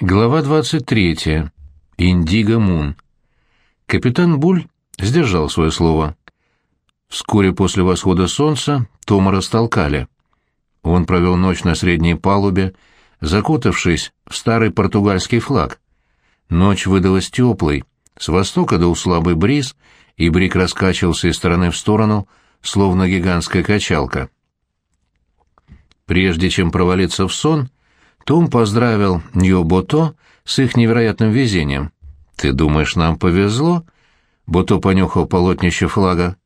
Глава 23. Индиго Мун. Капитан Буль сдержал свое слово. Вскоре после восхода солнца Тома растолкали. Он провел ночь на средней палубе, закутавшись в старый португальский флаг. Ночь выдалась теплой, с востока дул слабый бриз, и брик раскачивался из стороны в сторону, словно гигантская качалка. Прежде чем провалиться в сон, том поздравил Нью-Бото с их невероятным везением. «Ты думаешь, нам повезло?» Бото понюхал полотнище флага.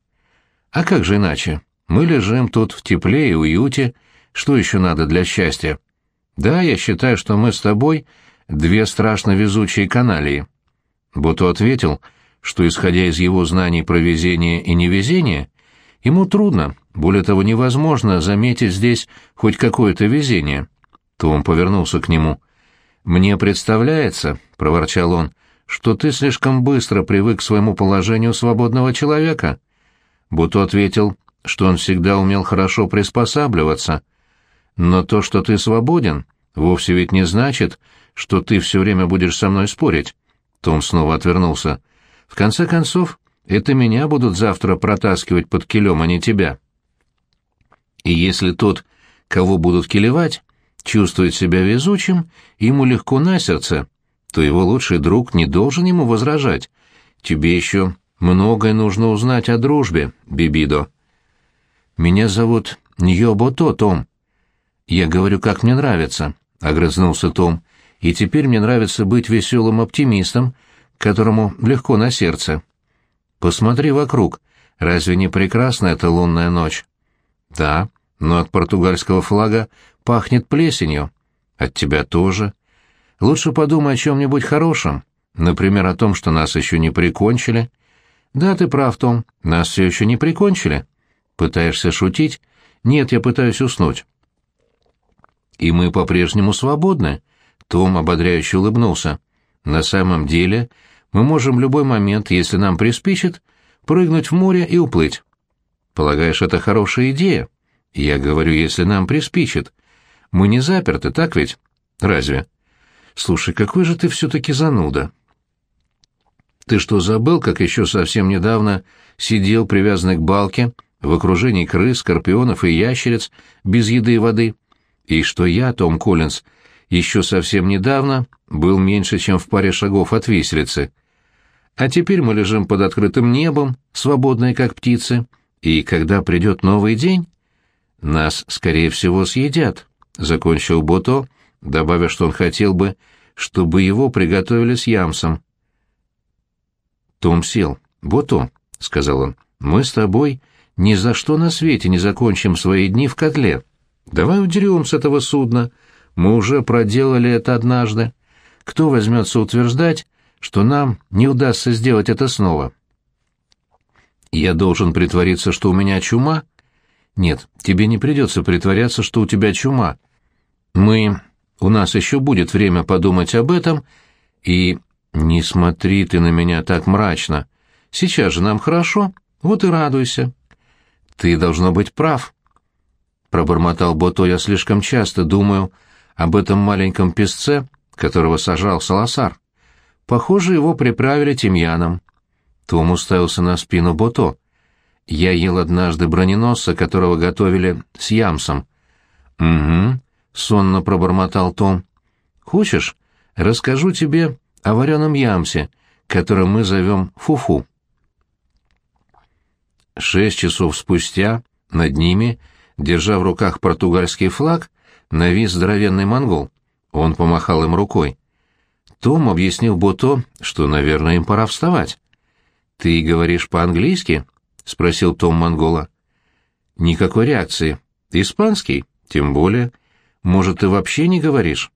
«А как же иначе? Мы лежим тут в тепле и уюте. Что еще надо для счастья? Да, я считаю, что мы с тобой две страшно везучие каналии». Бото ответил, что, исходя из его знаний про везение и невезение, ему трудно, более того, невозможно заметить здесь хоть какое-то везение. Том повернулся к нему. «Мне представляется», — проворчал он, — «что ты слишком быстро привык к своему положению свободного человека». Буто ответил, что он всегда умел хорошо приспосабливаться. «Но то, что ты свободен, вовсе ведь не значит, что ты все время будешь со мной спорить». Том снова отвернулся. «В конце концов, это меня будут завтра протаскивать под килем, а не тебя». И если тот, кого будут килевать, чувствует себя везучим, ему легко на сердце, то его лучший друг не должен ему возражать. Тебе еще многое нужно узнать о дружбе, Бибидо. Меня зовут Ньобото, Том. Я говорю, как мне нравится, — огрызнулся Том. И теперь мне нравится быть веселым оптимистом, которому легко на сердце. Посмотри вокруг. Разве не прекрасна эта лунная ночь? Да, но от португальского флага пахнет плесенью. От тебя тоже. Лучше подумай о чем-нибудь хорошем. Например, о том, что нас еще не прикончили. Да, ты прав, Том, нас все еще не прикончили. Пытаешься шутить? Нет, я пытаюсь уснуть. И мы по-прежнему свободны. Том ободряюще улыбнулся. На самом деле, мы можем в любой момент, если нам приспичит, прыгнуть в море и уплыть. Полагаешь, это хорошая идея? Я говорю, если нам приспичит. Мы не заперты, так ведь? Разве? Слушай, какой же ты все-таки зануда. Ты что, забыл, как еще совсем недавно сидел привязанный к балке в окружении крыс, скорпионов и ящериц без еды и воды? И что я, Том Коллинз, еще совсем недавно был меньше, чем в паре шагов от виселицы. А теперь мы лежим под открытым небом, свободные как птицы, и когда придет новый день, нас, скорее всего, съедят закончил Бото, добавив, что он хотел бы, чтобы его приготовили с ямсом. Том сел. «Бото», — сказал он, — «мы с тобой ни за что на свете не закончим свои дни в котле. Давай удерем с этого судна. Мы уже проделали это однажды. Кто возьмется утверждать, что нам не удастся сделать это снова?» «Я должен притвориться, что у меня чума?» «Нет, тебе не придется притворяться, что у тебя чума. Мы... У нас еще будет время подумать об этом, и... Не смотри ты на меня так мрачно. Сейчас же нам хорошо, вот и радуйся. Ты должно быть прав. Пробормотал Бото, я слишком часто думаю об этом маленьком песце, которого сажал Саласар. Похоже, его приправили тимьяном. Том уставился на спину Бото. Я ел однажды броненосца, которого готовили с ямсом. Угу, — сонно пробормотал Том. «Хочешь, расскажу тебе о вареном ямсе, который мы зовем Фуфу?» Шесть часов спустя над ними, держа в руках португальский флаг, навис здоровенный монгол. Он помахал им рукой. Том объяснил Бото, что, наверное, им пора вставать. «Ты говоришь по-английски?» — спросил Том монгола. «Никакой реакции. Испанский? Тем более. Может, ты вообще не говоришь?»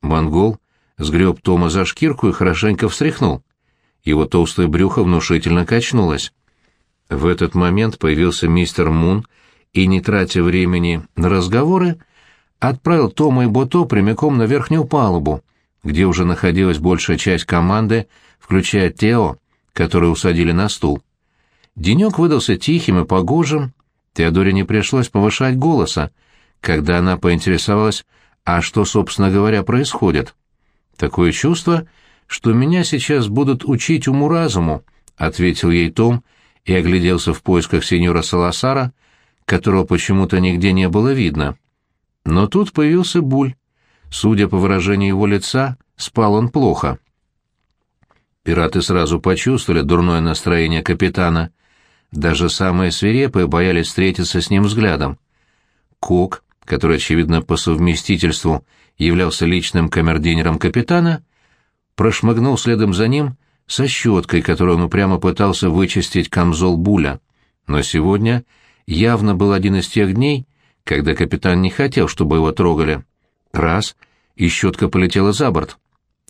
Монгол сгреб Тома за шкирку и хорошенько встряхнул. Его толстое брюхо внушительно качнулось. В этот момент появился мистер Мун и, не тратя времени на разговоры, отправил Тома и Бото прямиком на верхнюю палубу, где уже находилась большая часть команды, включая Тео, который усадили на стул. Денек выдался тихим и погожим, Теодоре не пришлось повышать голоса, когда она поинтересовалась, а что, собственно говоря, происходит. Такое чувство, что меня сейчас будут учить уму-разуму, — ответил ей Том и огляделся в поисках сеньора Саласара, которого почему-то нигде не было видно. Но тут появился Буль. Судя по выражению его лица, спал он плохо. Пираты сразу почувствовали дурное настроение капитана. Даже самые свирепые боялись встретиться с ним взглядом. Кок, который, очевидно, по совместительству являлся личным камердинером капитана, прошмыгнул следом за ним со щеткой, которую он упрямо пытался вычистить камзол Буля. Но сегодня явно был один из тех дней, когда капитан не хотел, чтобы его трогали. Раз, и щетка полетела за борт.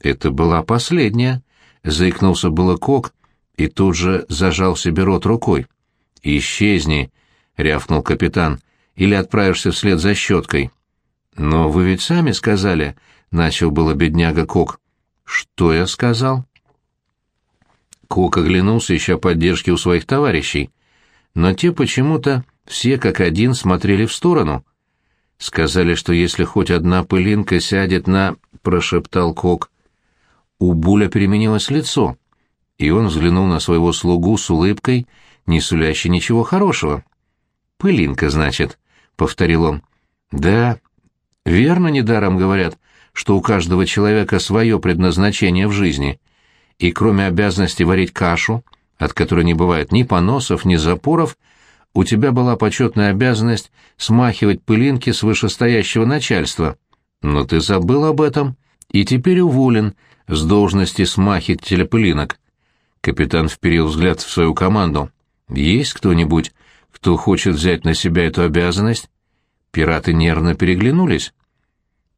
Это была последняя. Заикнулся было Кок и тут же зажал себе рот рукой. «Исчезни!» — рявкнул капитан. «Или отправишься вслед за щеткой». «Но вы ведь сами сказали...» — начал было бедняга Кок. «Что я сказал?» Кок оглянулся, ища поддержки у своих товарищей. Но те почему-то все как один смотрели в сторону. Сказали, что если хоть одна пылинка сядет на... — прошептал Кок. У Буля переменилось лицо, и он взглянул на своего слугу с улыбкой, не сулящей ничего хорошего. «Пылинка, значит», — повторил он. «Да, верно недаром говорят, что у каждого человека свое предназначение в жизни, и кроме обязанности варить кашу, от которой не бывает ни поносов, ни запоров, у тебя была почетная обязанность смахивать пылинки с вышестоящего начальства. Но ты забыл об этом и теперь уволен с должности смахителя пылинок. Капитан вперил взгляд в свою команду. Есть кто-нибудь, кто хочет взять на себя эту обязанность? Пираты нервно переглянулись.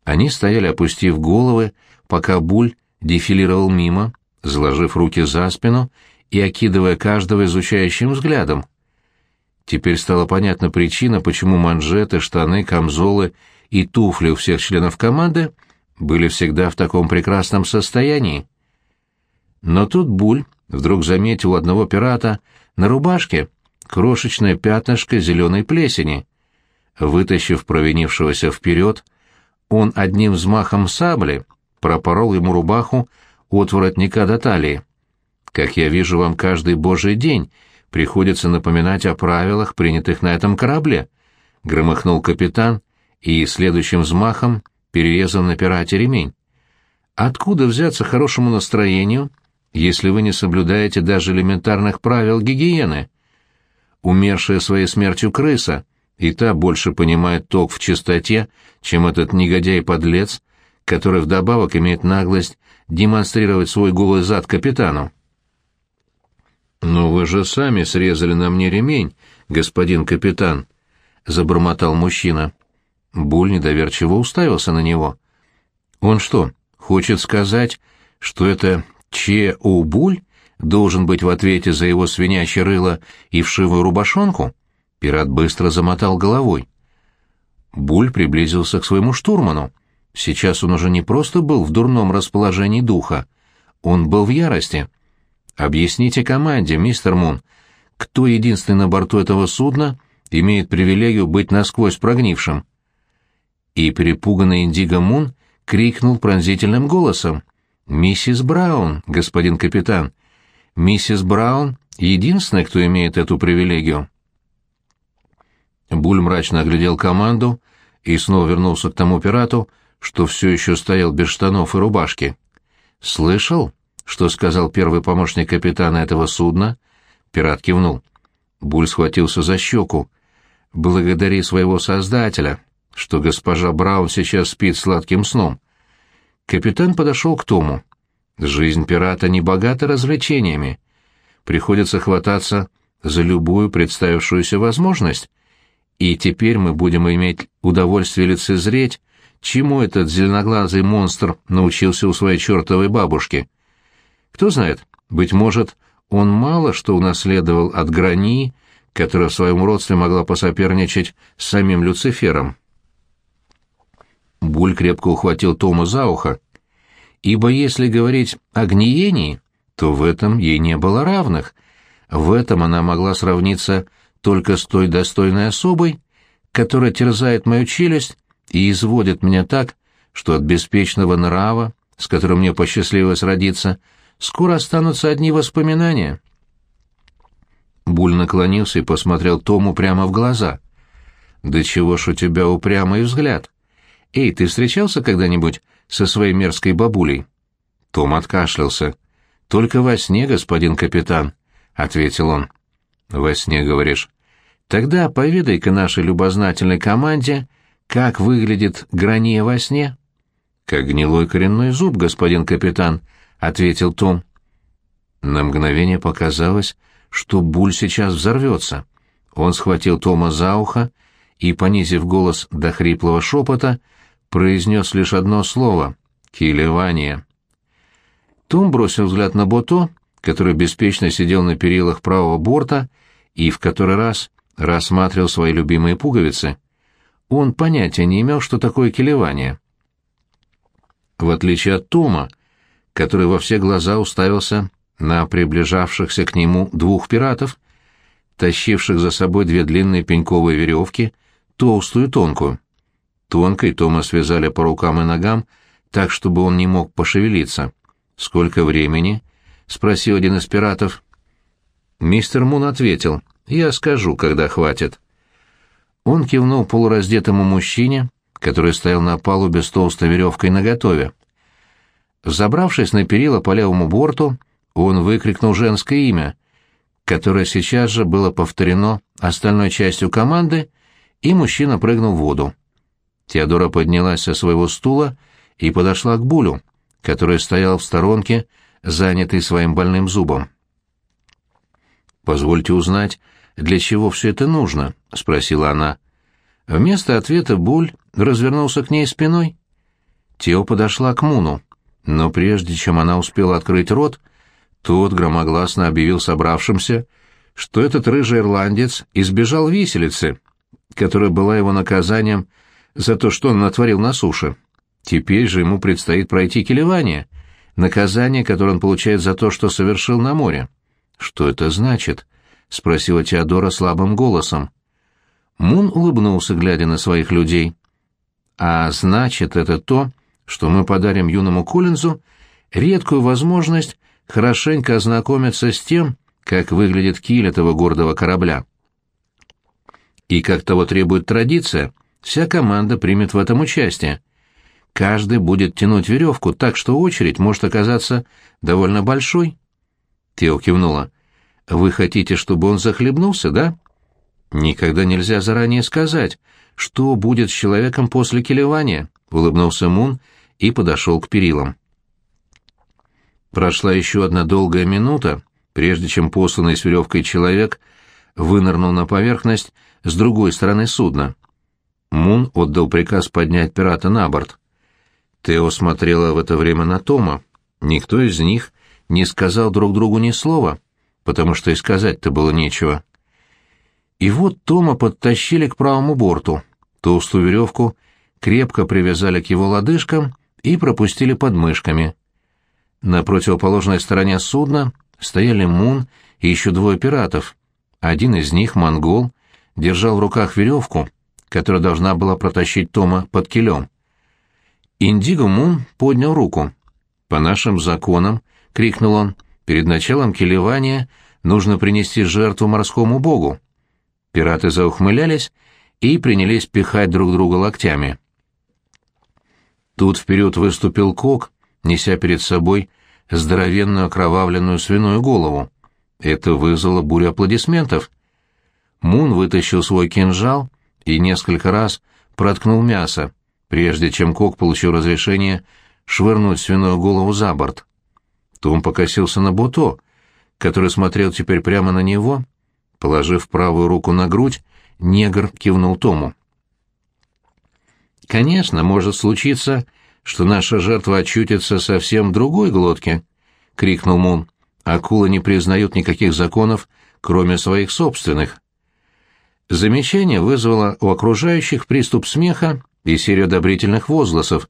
Они стояли, опустив головы, пока Буль дефилировал мимо, заложив руки за спину и окидывая каждого изучающим взглядом. Теперь стала понятна причина, почему манжеты, штаны, камзолы и туфли у всех членов команды были всегда в таком прекрасном состоянии. Но тут Буль вдруг заметил у одного пирата на рубашке крошечное пятнышко зеленой плесени. Вытащив провинившегося вперед, он одним взмахом сабли пропорол ему рубаху от воротника до талии. Как я вижу, вам каждый божий день приходится напоминать о правилах, принятых на этом корабле, — громыхнул капитан и следующим взмахом перерезал на пирате ремень. Откуда взяться хорошему настроению, если вы не соблюдаете даже элементарных правил гигиены? Умершая своей смертью крыса, и та больше понимает ток в чистоте, чем этот негодяй-подлец, который вдобавок имеет наглость демонстрировать свой голый зад капитану. «Но вы же сами срезали на мне ремень, господин капитан», — забормотал мужчина. Буль недоверчиво уставился на него. «Он что, хочет сказать, что это Че У Буль должен быть в ответе за его свинячье рыло и вшивую рубашонку?» Пират быстро замотал головой. Буль приблизился к своему штурману. Сейчас он уже не просто был в дурном расположении духа, он был в ярости. Объясните команде, мистер Мун, кто единственный на борту этого судна имеет привилегию быть насквозь прогнившим? И перепуганный Индиго Мун крикнул пронзительным голосом. «Миссис Браун, господин капитан! Миссис Браун — единственная, кто имеет эту привилегию!» Буль мрачно оглядел команду и снова вернулся к тому пирату, что все еще стоял без штанов и рубашки. «Слышал?» что сказал первый помощник капитана этого судна? Пират кивнул. Буль схватился за щеку. «Благодари своего создателя, что госпожа Браун сейчас спит сладким сном». Капитан подошел к Тому. «Жизнь пирата не богата развлечениями. Приходится хвататься за любую представившуюся возможность. И теперь мы будем иметь удовольствие лицезреть, чему этот зеленоглазый монстр научился у своей чертовой бабушки». Кто знает, быть может, он мало что унаследовал от Грани, которая в своем родстве могла посоперничать с самим Люцифером. Буль крепко ухватил Тома за ухо, ибо если говорить о гниении, то в этом ей не было равных. В этом она могла сравниться только с той достойной особой, которая терзает мою челюсть и изводит меня так, что от беспечного нрава с которым мне посчастливилось родиться, скоро останутся одни воспоминания. Буль наклонился и посмотрел Тому прямо в глаза. «Да чего ж у тебя упрямый взгляд? Эй, ты встречался когда-нибудь со своей мерзкой бабулей?» Том откашлялся. «Только во сне, господин капитан», — ответил он. «Во сне, говоришь?» «Тогда поведай-ка нашей любознательной команде, как выглядит грания во сне». «Как гнилой коренной зуб, господин капитан», — ответил Том. На мгновение показалось, что Буль сейчас взорвется. Он схватил Тома за ухо и, понизив голос до хриплого шепота, произнес лишь одно слово — «Килевание». Том бросил взгляд на Бото, который беспечно сидел на перилах правого борта и в который раз рассматривал свои любимые пуговицы. Он понятия не имел, что такое килевание. В отличие от Тома, который во все глаза уставился на приближавшихся к нему двух пиратов, тащивших за собой две длинные пеньковые веревки, толстую и тонкую. Тонкой Тома связали по рукам и ногам, так, чтобы он не мог пошевелиться. «Сколько времени?» — спросил один из пиратов. Мистер Мун ответил, «Я скажу, когда хватит». Он кивнул полураздетому мужчине, который стоял на палубе с толстой веревкой наготове. Забравшись на перила по левому борту, он выкрикнул женское имя, которое сейчас же было повторено остальной частью команды, и мужчина прыгнул в воду. Теодора поднялась со своего стула и подошла к Булю, который стоял в сторонке, занятый своим больным зубом. «Позвольте узнать, для чего все это нужно?» — спросила она. Вместо ответа Буль развернулся к ней спиной. Тео подошла к Муну, но прежде чем она успела открыть рот, тот громогласно объявил собравшимся, что этот рыжий ирландец избежал виселицы, которая была его наказанием за то, что он натворил на суше. Теперь же ему предстоит пройти келевание, наказание, которое он получает за то, что совершил на море. «Что это значит?» — спросила Теодора слабым голосом. Мун улыбнулся, глядя на своих людей. «А значит, это то, что мы подарим юному Коллинзу редкую возможность хорошенько ознакомиться с тем, как выглядит киль этого гордого корабля. И как того требует традиция, вся команда примет в этом участие. Каждый будет тянуть веревку так, что очередь может оказаться довольно большой. Тео кивнула. «Вы хотите, чтобы он захлебнулся, да?» «Никогда нельзя заранее сказать, что будет с человеком после килевания», — улыбнулся Мун и подошел к перилам. Прошла еще одна долгая минута, прежде чем посланный с веревкой человек вынырнул на поверхность с другой стороны судна. Мун отдал приказ поднять пирата на борт. Тео смотрела в это время на Тома. Никто из них не сказал друг другу ни слова, потому что и сказать-то было нечего. И вот Тома подтащили к правому борту. Толстую веревку крепко привязали к его лодыжкам и пропустили под мышками. На противоположной стороне судна стояли Мун и еще двое пиратов. Один из них, монгол, держал в руках веревку, которая должна была протащить Тома под килем. Индиго Мун поднял руку. «По нашим законам», — крикнул он, — «перед началом килевания нужно принести жертву морскому богу». Пираты заухмылялись и принялись пихать друг друга локтями. Тут вперед выступил Кок, неся перед собой здоровенную окровавленную свиную голову. Это вызвало бурю аплодисментов. Мун вытащил свой кинжал и несколько раз проткнул мясо, прежде чем Кок получил разрешение швырнуть свиную голову за борт. Том покосился на Буто, который смотрел теперь прямо на него. Положив правую руку на грудь, негр кивнул Тому. «Конечно, может случиться, что наша жертва очутится совсем в другой глотке», — крикнул Мун. «Акулы не признают никаких законов, кроме своих собственных». Замечание вызвало у окружающих приступ смеха и серию одобрительных возгласов,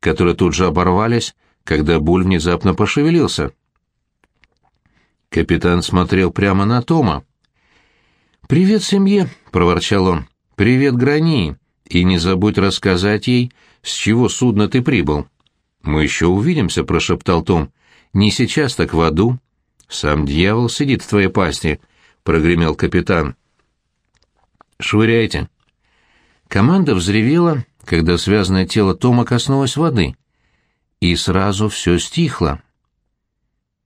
которые тут же оборвались, когда Буль внезапно пошевелился. Капитан смотрел прямо на Тома. «Привет семье!» — проворчал он. «Привет Грани! И не забудь рассказать ей, с чего судно ты прибыл». «Мы еще увидимся», — прошептал Том. «Не сейчас, так в аду». «Сам дьявол сидит в твоей пасти», — прогремел капитан. «Швыряйте». Команда взревела, когда связанное тело Тома коснулось воды. И сразу все стихло.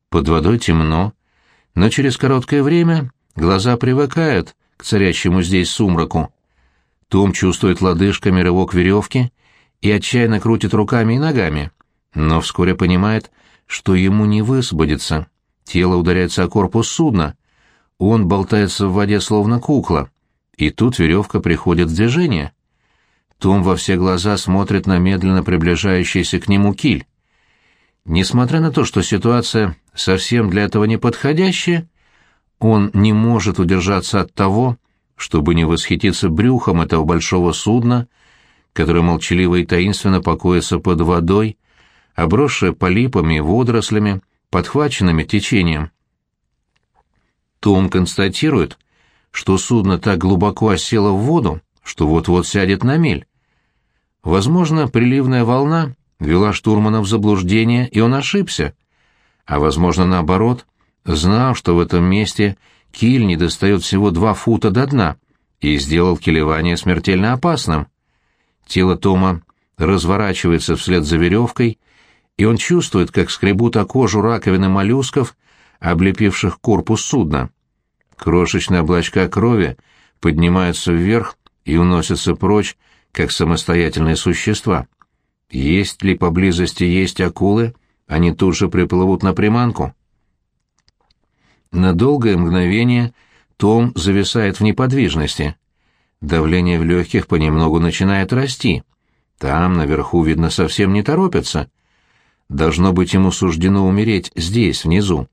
Под водой темно, но через короткое время глаза привыкают к царящему здесь сумраку. Том чувствует лодыжками рывок веревки и отчаянно крутит руками и ногами, но вскоре понимает, что ему не высвободиться. Тело ударяется о корпус судна. Он болтается в воде, словно кукла. И тут веревка приходит в движение. Том во все глаза смотрит на медленно приближающийся к нему киль. Несмотря на то, что ситуация совсем для этого не подходящая, он не может удержаться от того, чтобы не восхититься брюхом этого большого судна, которое молчаливо и таинственно покоится под водой, обросшее полипами и водорослями, подхваченными течением. Том констатирует, что судно так глубоко осело в воду, что вот-вот сядет на мель. Возможно, приливная волна вела штурмана в заблуждение, и он ошибся. А возможно, наоборот, знал, что в этом месте киль не достает всего два фута до дна, и сделал килевание смертельно опасным. Тело Тома разворачивается вслед за веревкой, и он чувствует, как скребут о кожу раковины моллюсков, облепивших корпус судна. Крошечные облачка крови поднимаются вверх и уносятся прочь, как самостоятельные существа. Есть ли поблизости есть акулы, они тут же приплывут на приманку. На долгое мгновение Том зависает в неподвижности. Давление в легких понемногу начинает расти. Там, наверху, видно, совсем не торопятся. Должно быть, ему суждено умереть здесь, внизу.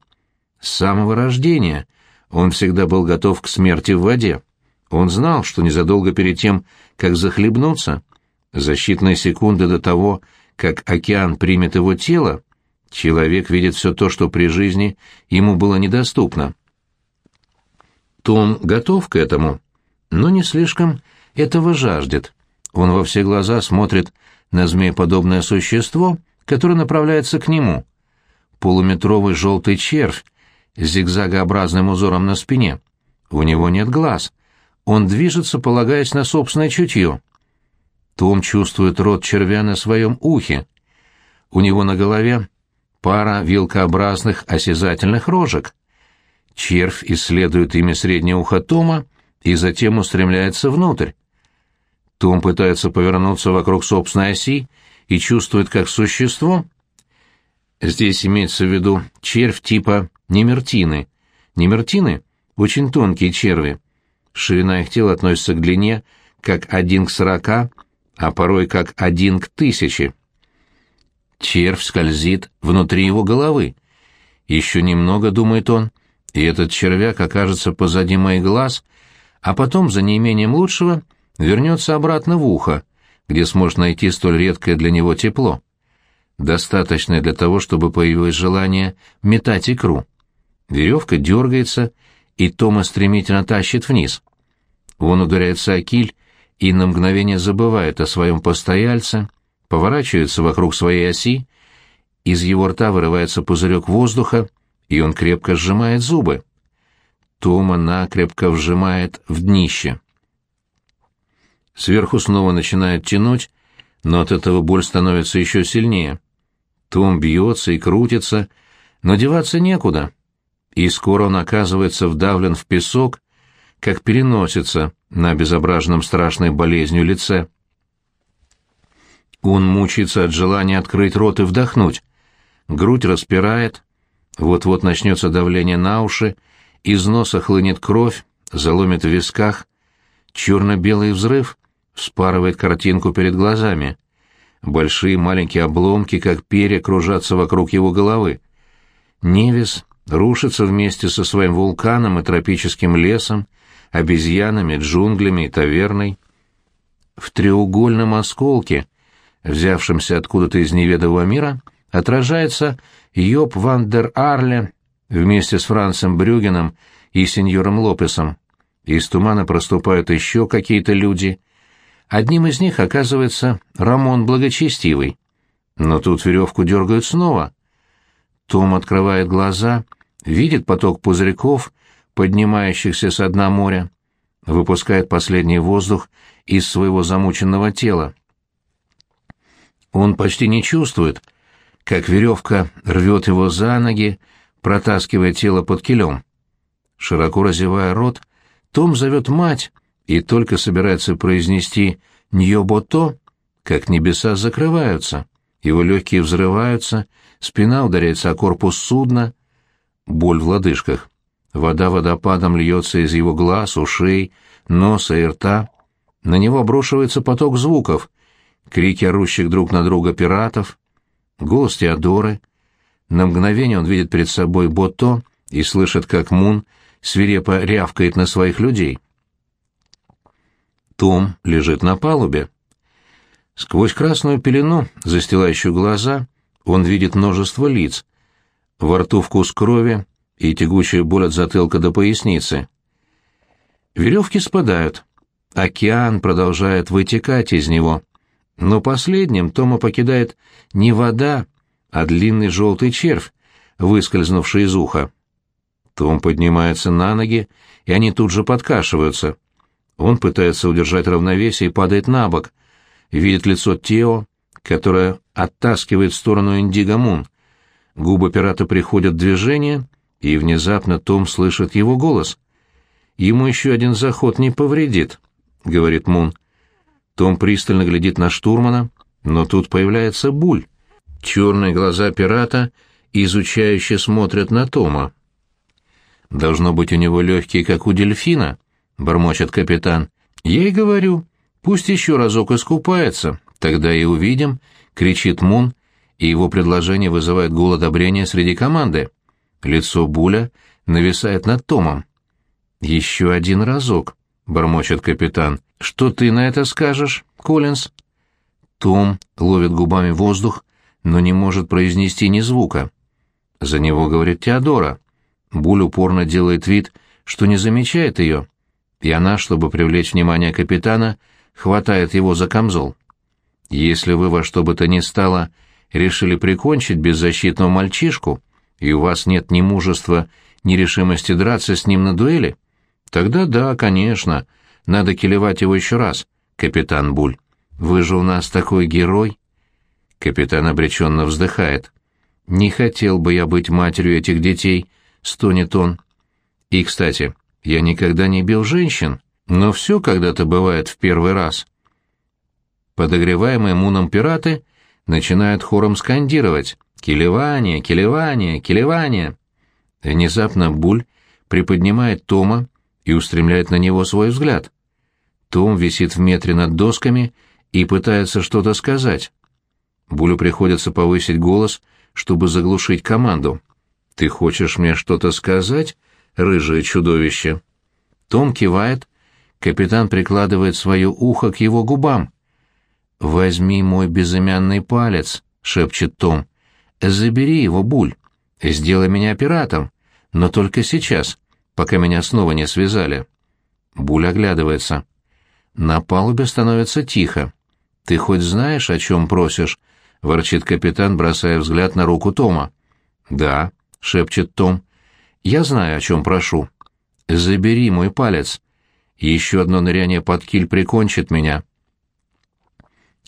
С самого рождения он всегда был готов к смерти в воде. Он знал, что незадолго перед тем, как захлебнуться, за считанные секунды до того, как океан примет его тело, человек видит все то, что при жизни ему было недоступно. Том готов к этому, но не слишком этого жаждет. Он во все глаза смотрит на змееподобное существо, которое направляется к нему. Полуметровый желтый червь с зигзагообразным узором на спине. У него нет глаз. Он движется, полагаясь на собственное чутье. Том чувствует рот червя на своем ухе. У него на голове пара вилкообразных осязательных рожек. Червь исследует ими среднее ухо Тома и затем устремляется внутрь. Том пытается повернуться вокруг собственной оси и чувствует, как существо... Здесь имеется в виду червь типа немертины. Немертины — очень тонкие черви. Ширина их тела относится к длине как один к сорока, а порой как один к тысяче. Червь скользит внутри его головы. Еще немного, думает он, и этот червяк окажется позади моих глаз, а потом, за неимением лучшего, вернется обратно в ухо, где сможет найти столь редкое для него тепло. Достаточное для того, чтобы появилось желание метать икру. Веревка дергается, и Тома стремительно тащит вниз. Он ударяется о киль и на мгновение забывает о своем постояльце, поворачивается вокруг своей оси, из его рта вырывается пузырек воздуха, и он крепко сжимает зубы. Тома накрепко вжимает в днище. Сверху снова начинает тянуть, но от этого боль становится еще сильнее. Том бьется и крутится, но деваться некуда и скоро он оказывается вдавлен в песок, как переносится на обезображенном страшной болезнью лице. Он мучается от желания открыть рот и вдохнуть. Грудь распирает, вот-вот начнется давление на уши, из носа хлынет кровь, заломит в висках. Черно-белый взрыв вспарывает картинку перед глазами. Большие маленькие обломки, как перья, кружатся вокруг его головы. Невис рушится вместе со своим вулканом и тропическим лесом, обезьянами, джунглями и таверной. В треугольном осколке, взявшемся откуда-то из неведомого мира, отражается Йоб ван дер Арле вместе с Францем Брюгеном и сеньором Лопесом. Из тумана проступают еще какие-то люди. Одним из них оказывается Рамон Благочестивый. Но тут веревку дергают снова. Том открывает глаза, видит поток пузырьков, поднимающихся с дна моря, выпускает последний воздух из своего замученного тела. Он почти не чувствует, как веревка рвет его за ноги, протаскивая тело под килем. Широко разевая рот, Том зовет мать и только собирается произнести «Ньобото», как небеса закрываются, его легкие взрываются, спина ударяется о корпус судна, боль в лодыжках. Вода водопадом льется из его глаз, ушей, носа и рта. На него обрушивается поток звуков, крики орущих друг на друга пиратов, голос Теодоры. На мгновение он видит перед собой Бото и слышит, как Мун свирепо рявкает на своих людей. Том лежит на палубе. Сквозь красную пелену, застилающую глаза, он видит множество лиц. Во рту вкус крови и тягучая боль от затылка до поясницы. Веревки спадают. Океан продолжает вытекать из него. Но последним Тома покидает не вода, а длинный желтый червь, выскользнувший из уха. Том поднимается на ноги, и они тут же подкашиваются. Он пытается удержать равновесие и падает на бок. Видит лицо Тео, которое оттаскивает в сторону Индиго Мун. Губы пирата приходят в движение, и внезапно Том слышит его голос. «Ему еще один заход не повредит», — говорит Мун. Том пристально глядит на штурмана, но тут появляется Буль. Черные глаза пирата изучающе смотрят на Тома. «Должно быть у него легкие, как у дельфина», — бормочет капитан. «Я и говорю, пусть еще разок искупается, тогда и увидим», — кричит Мун, и его предложение вызывает гул одобрения среди команды. Лицо Буля нависает над Томом. «Еще один разок», — бормочет капитан. «Что ты на это скажешь, Коллинз?» Том ловит губами воздух, но не может произнести ни звука. За него говорит Теодора. Буль упорно делает вид, что не замечает ее, и она, чтобы привлечь внимание капитана, хватает его за камзол. «Если вы во что бы то ни стало решили прикончить беззащитного мальчишку, и у вас нет ни мужества, ни решимости драться с ним на дуэли, тогда да, конечно, надо килевать его еще раз, капитан Буль. Вы же у нас такой герой». Капитан обреченно вздыхает. «Не хотел бы я быть матерью этих детей», — стонет он. «И, кстати, я никогда не бил женщин, но все когда-то бывает в первый раз». Подогреваемые муном пираты начинают хором скандировать «Келевание! Келевание! Келевание!». Внезапно Буль приподнимает Тома и устремляет на него свой взгляд. Том висит в метре над досками и пытается что-то сказать. Булю приходится повысить голос, чтобы заглушить команду. «Ты хочешь мне что-то сказать, рыжее чудовище?» Том кивает, капитан прикладывает свое ухо к его губам. «Возьми мой безымянный палец», — шепчет Том. «Забери его, Буль. Сделай меня пиратом, но только сейчас, пока меня снова не связали». Буль оглядывается. На палубе становится тихо. «Ты хоть знаешь, о чем просишь?» — ворчит капитан, бросая взгляд на руку Тома. «Да», — шепчет Том. «Я знаю, о чем прошу. Забери мой палец. Еще одно ныряние под киль прикончит меня».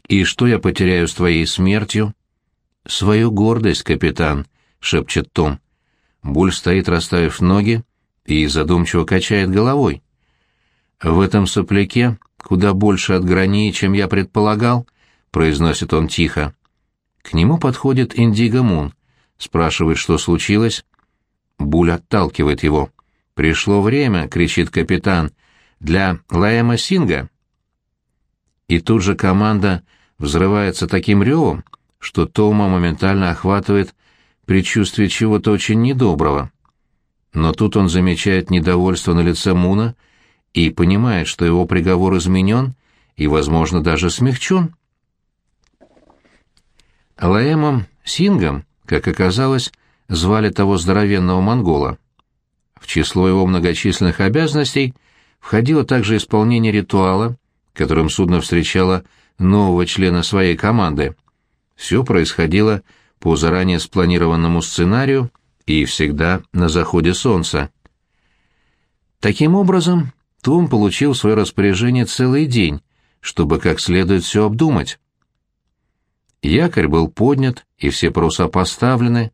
«И что я потеряю с твоей смертью?» «Свою гордость, капитан», — шепчет Том. Буль стоит, расставив ноги, и задумчиво качает головой. «В этом сопляке куда больше от грани, чем я предполагал», — произносит он тихо. К нему подходит Индиго Мун, спрашивает, что случилось. Буль отталкивает его. «Пришло время», — кричит капитан, — «для Лаэма Синга». И тут же команда взрывается таким ревом, что Тома моментально охватывает предчувствие чего-то очень недоброго. Но тут он замечает недовольство на лице Муна и понимает, что его приговор изменен и, возможно, даже смягчен. Лаэмом Сингом, как оказалось, звали того здоровенного монгола. В число его многочисленных обязанностей входило также исполнение ритуала, которым судно встречало нового члена своей команды. Все происходило по заранее спланированному сценарию и всегда на заходе солнца. Таким образом, том получил в свое распоряжение целый день, чтобы как следует все обдумать. Якорь был поднят, и все паруса поставлены.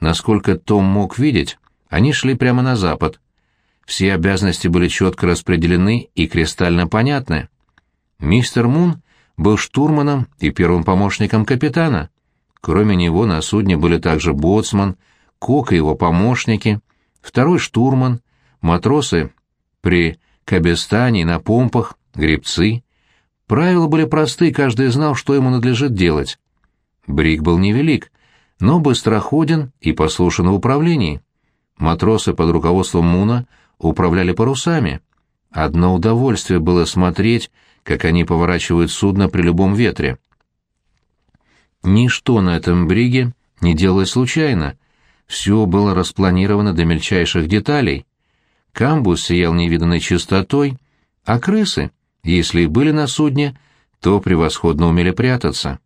Насколько Том мог видеть, они шли прямо на запад. Все обязанности были четко распределены и кристально понятны. Мистер Мун был штурманом и первым помощником капитана. Кроме него на судне были также боцман, кок и его помощники, второй штурман, матросы при кабестане на помпах, гребцы. Правила были просты, каждый знал, что ему надлежит делать. Брик был невелик, но быстроходен и послушен в управлении. Матросы под руководством Муна управляли парусами. Одно удовольствие было смотреть, как они поворачивают судно при любом ветре. Ничто на этом бриге не делалось случайно. Все было распланировано до мельчайших деталей. Камбус сиял невиданной чистотой, а крысы, если и были на судне, то превосходно умели прятаться.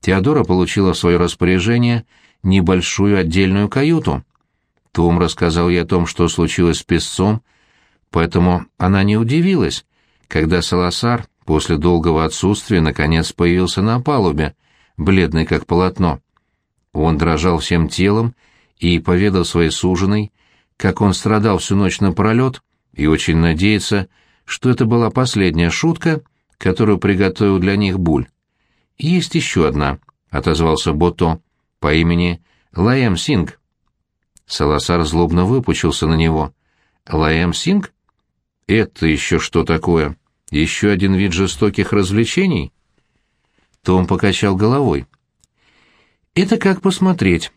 Теодора получила в свое распоряжение небольшую отдельную каюту. Том рассказал ей о том, что случилось с песцом, поэтому она не удивилась, когда Саласар после долгого отсутствия наконец появился на палубе, бледный как полотно. Он дрожал всем телом и поведал своей суженой, как он страдал всю ночь напролет и очень надеется, что это была последняя шутка, которую приготовил для них Буль. «Есть еще одна», — отозвался Бото, по имени Лаэм Синг. Саласар злобно выпучился на него. «Лаэм Синг? Это еще что такое? Еще один вид жестоких развлечений?» Том покачал головой. «Это как посмотреть.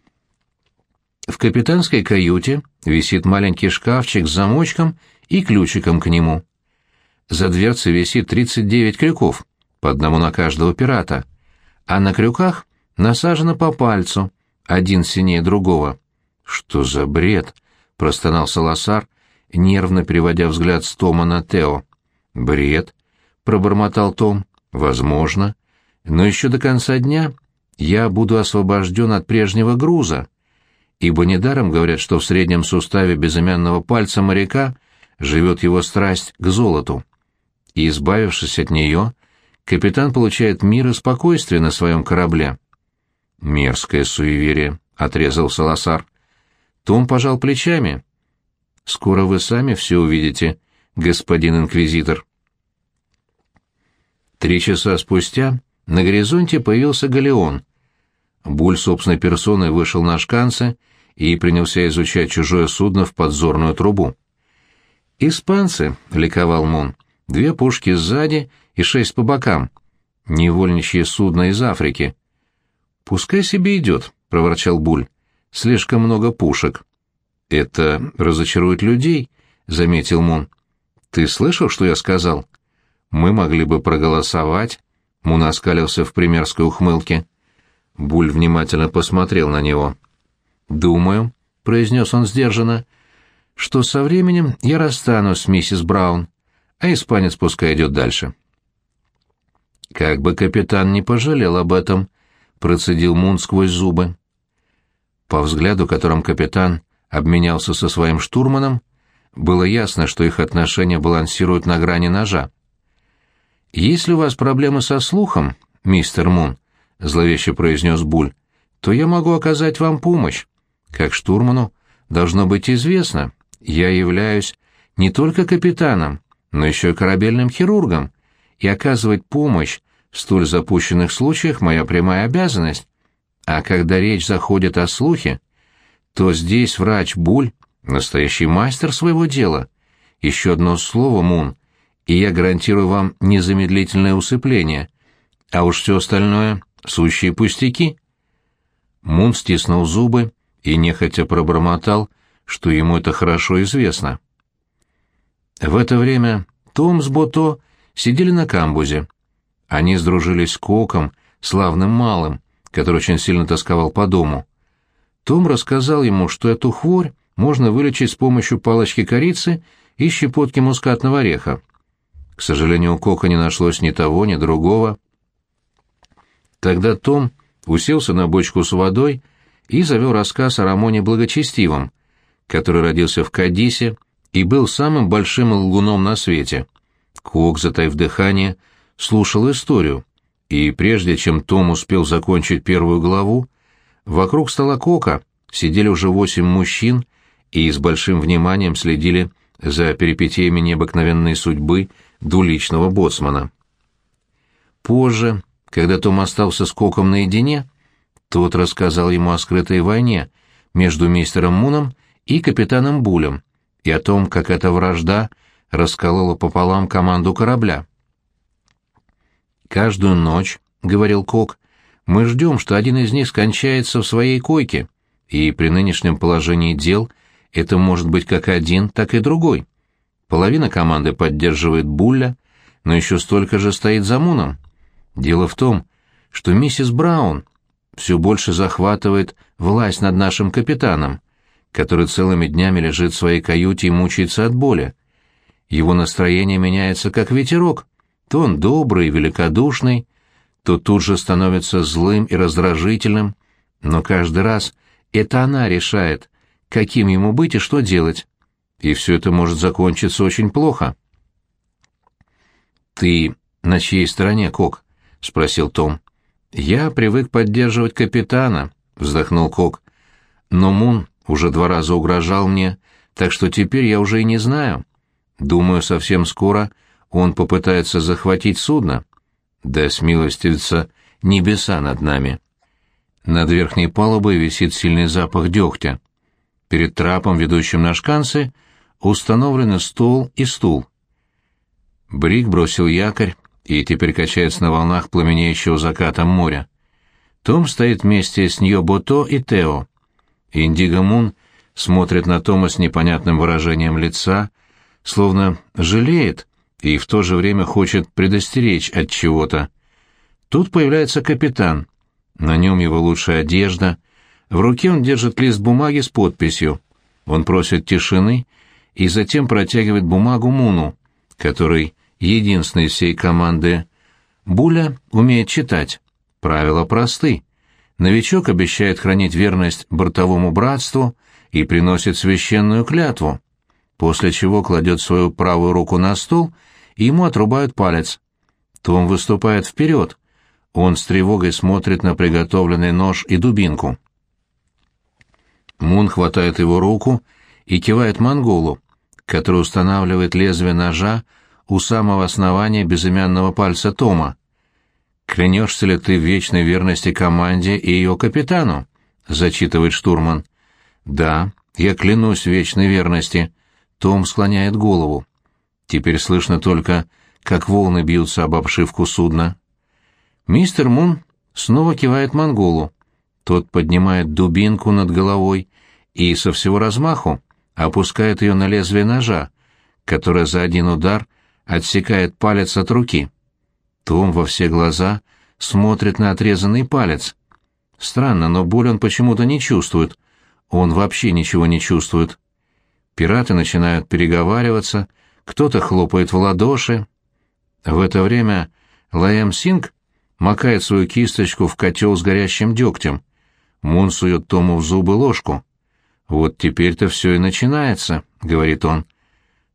В капитанской каюте висит маленький шкафчик с замочком и ключиком к нему. За дверцей висит 39 крюков, по одному на каждого пирата а на крюках насажено по пальцу, один синее другого. «Что за бред?» — простонал Саласар, нервно переводя взгляд с Тома на Тео. «Бред?» — пробормотал Том. «Возможно. Но еще до конца дня я буду освобожден от прежнего груза, ибо недаром говорят, что в среднем суставе безымянного пальца моряка живет его страсть к золоту. И, избавившись от нее, капитан получает мир и спокойствие на своем корабле. «Мерзкое суеверие», — отрезал Саласар. Том пожал плечами. «Скоро вы сами все увидите, господин инквизитор». Три часа спустя на горизонте появился галеон. Буль собственной персоной вышел на шканцы и принялся изучать чужое судно в подзорную трубу. «Испанцы», — ликовал Мун, — «две пушки сзади — и шесть по бокам. Невольничье судно из Африки. «Пускай себе идет», — проворчал Буль. «Слишком много пушек». «Это разочарует людей», — заметил Мун. «Ты слышал, что я сказал?» «Мы могли бы проголосовать», — Мун оскалился в примерской ухмылке. Буль внимательно посмотрел на него. «Думаю», — произнес он сдержанно, — «что со временем я расстанусь с миссис Браун, а испанец пускай идет дальше». Как бы капитан не пожалел об этом, процедил Мун сквозь зубы. По взгляду, которым капитан обменялся со своим штурманом, было ясно, что их отношения балансируют на грани ножа. «Если у вас проблемы со слухом, мистер Мун», — зловеще произнес Буль, — «то я могу оказать вам помощь. Как штурману должно быть известно, я являюсь не только капитаном, но еще и корабельным хирургом, и оказывать помощь в столь запущенных случаях моя прямая обязанность. А когда речь заходит о слухе, то здесь врач Буль — настоящий мастер своего дела. Еще одно слово, Мун, и я гарантирую вам незамедлительное усыпление. А уж все остальное — сущие пустяки. Мун стиснул зубы и нехотя пробормотал, что ему это хорошо известно. В это время Том с Бото сидели на камбузе. Они сдружились с Коком, славным малым, который очень сильно тосковал по дому. Том рассказал ему, что эту хворь можно вылечить с помощью палочки корицы и щепотки мускатного ореха. К сожалению, у Кока не нашлось ни того, ни другого. Тогда Том уселся на бочку с водой и завел рассказ о Рамоне Благочестивом, который родился в Кадисе и был самым большим лгуном на свете. Кок, затаив дыхание, слушал историю, и прежде чем Том успел закончить первую главу, вокруг стола Кока сидели уже восемь мужчин и с большим вниманием следили за перипетиями необыкновенной судьбы двуличного боцмана. Позже, когда Том остался с Коком наедине, тот рассказал ему о скрытой войне между мистером Муном и капитаном Булем и о том, как эта вражда расколола пополам команду корабля. «Каждую ночь, — говорил Кок, — мы ждем, что один из них скончается в своей койке, и при нынешнем положении дел это может быть как один, так и другой. Половина команды поддерживает Булля, но еще столько же стоит за Муном. Дело в том, что миссис Браун все больше захватывает власть над нашим капитаном, который целыми днями лежит в своей каюте и мучается от боли. Его настроение меняется как ветерок. То он добрый и великодушный, то тут же становится злым и раздражительным, но каждый раз это она решает, каким ему быть и что делать. И все это может закончиться очень плохо. «Ты на чьей стороне, Кок?» — спросил Том. «Я привык поддерживать капитана», — вздохнул Кок. «Но Мун уже два раза угрожал мне, так что теперь я уже и не знаю. Думаю, совсем скоро он попытается захватить судно. Да смилостивится небеса над нами». Над верхней палубой висит сильный запах дегтя. Перед трапом, ведущим на шканцы, установлены стол и стул. Брик бросил якорь и теперь качается на волнах пламенеющего заката моря. Том стоит вместе с Ньо-Бото и Тео. Индиго Мун смотрит на Тома с непонятным выражением лица, словно жалеет и в то же время хочет предостеречь от чего-то. Тут появляется капитан. На нем его лучшая одежда. В руке он держит лист бумаги с подписью. Он просит тишины и затем протягивает бумагу Муну, который единственный из всей команды Буля умеет читать. Правила просты. Новичок обещает хранить верность бортовому братству и приносит священную клятву, после чего кладет свою правую руку на стол и ему отрубают палец. Том выступает вперед. Он с тревогой смотрит на приготовленный нож и дубинку. Мун хватает его руку и кивает монголу, который устанавливает лезвие ножа у самого основания безымянного пальца Тома. «Клянешься ли ты в вечной верности команде и ее капитану?» — зачитывает штурман. «Да, я клянусь в вечной верности», — Том склоняет голову. Теперь слышно только, как волны бьются об обшивку судна. Мистер Мун снова кивает монголу. Тот поднимает дубинку над головой и со всего размаху опускает ее на лезвие ножа, которое за один удар отсекает палец от руки. Том во все глаза смотрит на отрезанный палец. Странно, но боль он почему-то не чувствует. Он вообще ничего не чувствует. Пираты начинают переговариваться, кто-то хлопает в ладоши. В это время Лаэм Синг макает свою кисточку в котел с горящим дегтем. Мун сует Тому в зубы ложку. «Вот теперь-то все и начинается», — говорит он.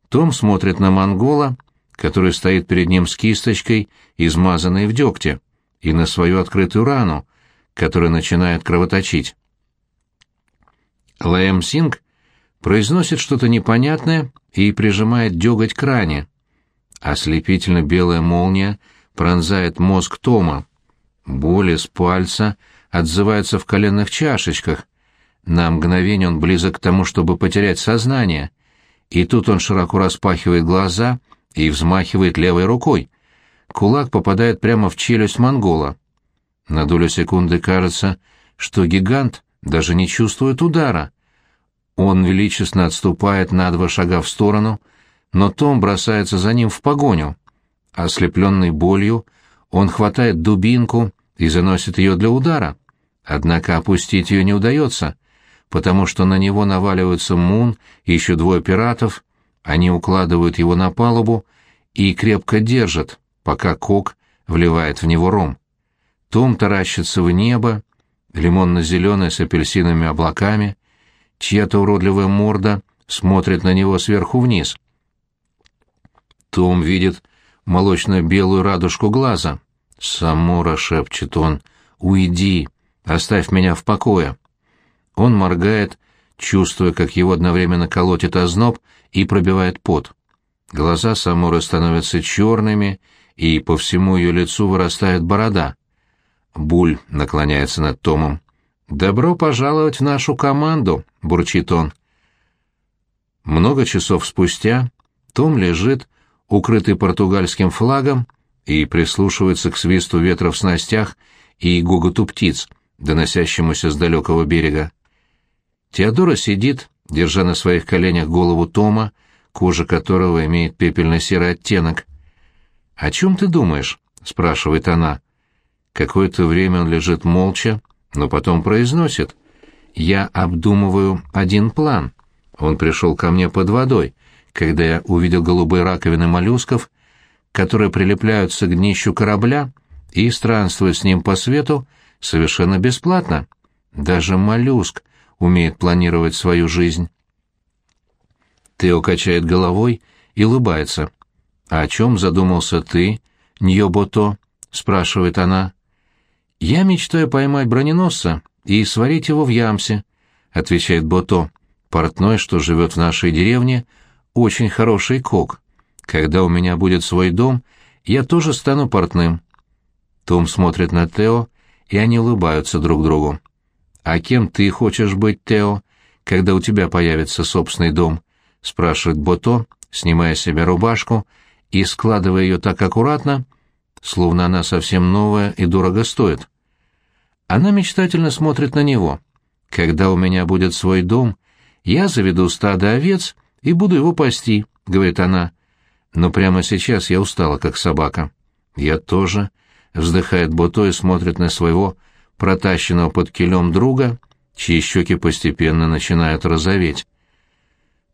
Том смотрит на монгола, который стоит перед ним с кисточкой, измазанной в дегте, и на свою открытую рану, которая начинает кровоточить. Лэм Синг произносит что-то непонятное и прижимает деготь к ране. Ослепительно белая молния пронзает мозг Тома. Боли с пальца отзываются в коленных чашечках. На мгновение он близок к тому, чтобы потерять сознание. И тут он широко распахивает глаза и взмахивает левой рукой. Кулак попадает прямо в челюсть монгола. На долю секунды кажется, что гигант даже не чувствует удара. Он величественно отступает на два шага в сторону, но Том бросается за ним в погоню. Ослепленный болью, он хватает дубинку и заносит ее для удара. Однако опустить ее не удается, потому что на него наваливаются Мун и еще двое пиратов, они укладывают его на палубу и крепко держат, пока Кок вливает в него ром. Том таращится в небо, лимонно-зеленое с апельсиновыми облаками, чья-то уродливая морда смотрит на него сверху вниз. Том видит молочно-белую радужку глаза. «Самура», — шепчет он, — «уйди, оставь меня в покое». Он моргает, чувствуя, как его одновременно колотит озноб и пробивает пот. Глаза Самуры становятся черными, и по всему ее лицу вырастает борода. Буль наклоняется над Томом. «Добро пожаловать в нашу команду», — бурчит он. Много часов спустя Том лежит, укрытый португальским флагом, и прислушивается к свисту ветра в снастях и гоготу птиц, доносящемуся с далекого берега. Теодора сидит, держа на своих коленях голову Тома, кожа которого имеет пепельно-серый оттенок. «О чем ты думаешь?» — спрашивает она. Какое-то время он лежит молча, но потом произносит. «Я обдумываю один план. Он пришел ко мне под водой, когда я увидел голубые раковины моллюсков, которые прилепляются к днищу корабля и странствуют с ним по свету совершенно бесплатно. Даже моллюск умеет планировать свою жизнь». Тео качает головой и улыбается. «А о чем задумался ты, Ньобото?» — спрашивает она. «Я мечтаю поймать броненосца и сварить его в ямсе», — отвечает Бото. «Портной, что живет в нашей деревне, очень хороший кок. Когда у меня будет свой дом, я тоже стану портным». Том смотрит на Тео, и они улыбаются друг другу. «А кем ты хочешь быть, Тео, когда у тебя появится собственный дом?» — спрашивает Бото, снимая с себя рубашку и складывая ее так аккуратно, словно она совсем новая и дорого стоит. Она мечтательно смотрит на него. «Когда у меня будет свой дом, я заведу стадо овец и буду его пасти», — говорит она. «Но прямо сейчас я устала, как собака». «Я тоже», — вздыхает Бото и смотрит на своего протащенного под килем друга, чьи щеки постепенно начинают розоветь.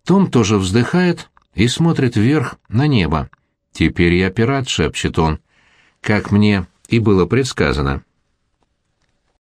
Том тоже вздыхает и смотрит вверх на небо. «Теперь я пират», — шепчет он как мне и было предсказано.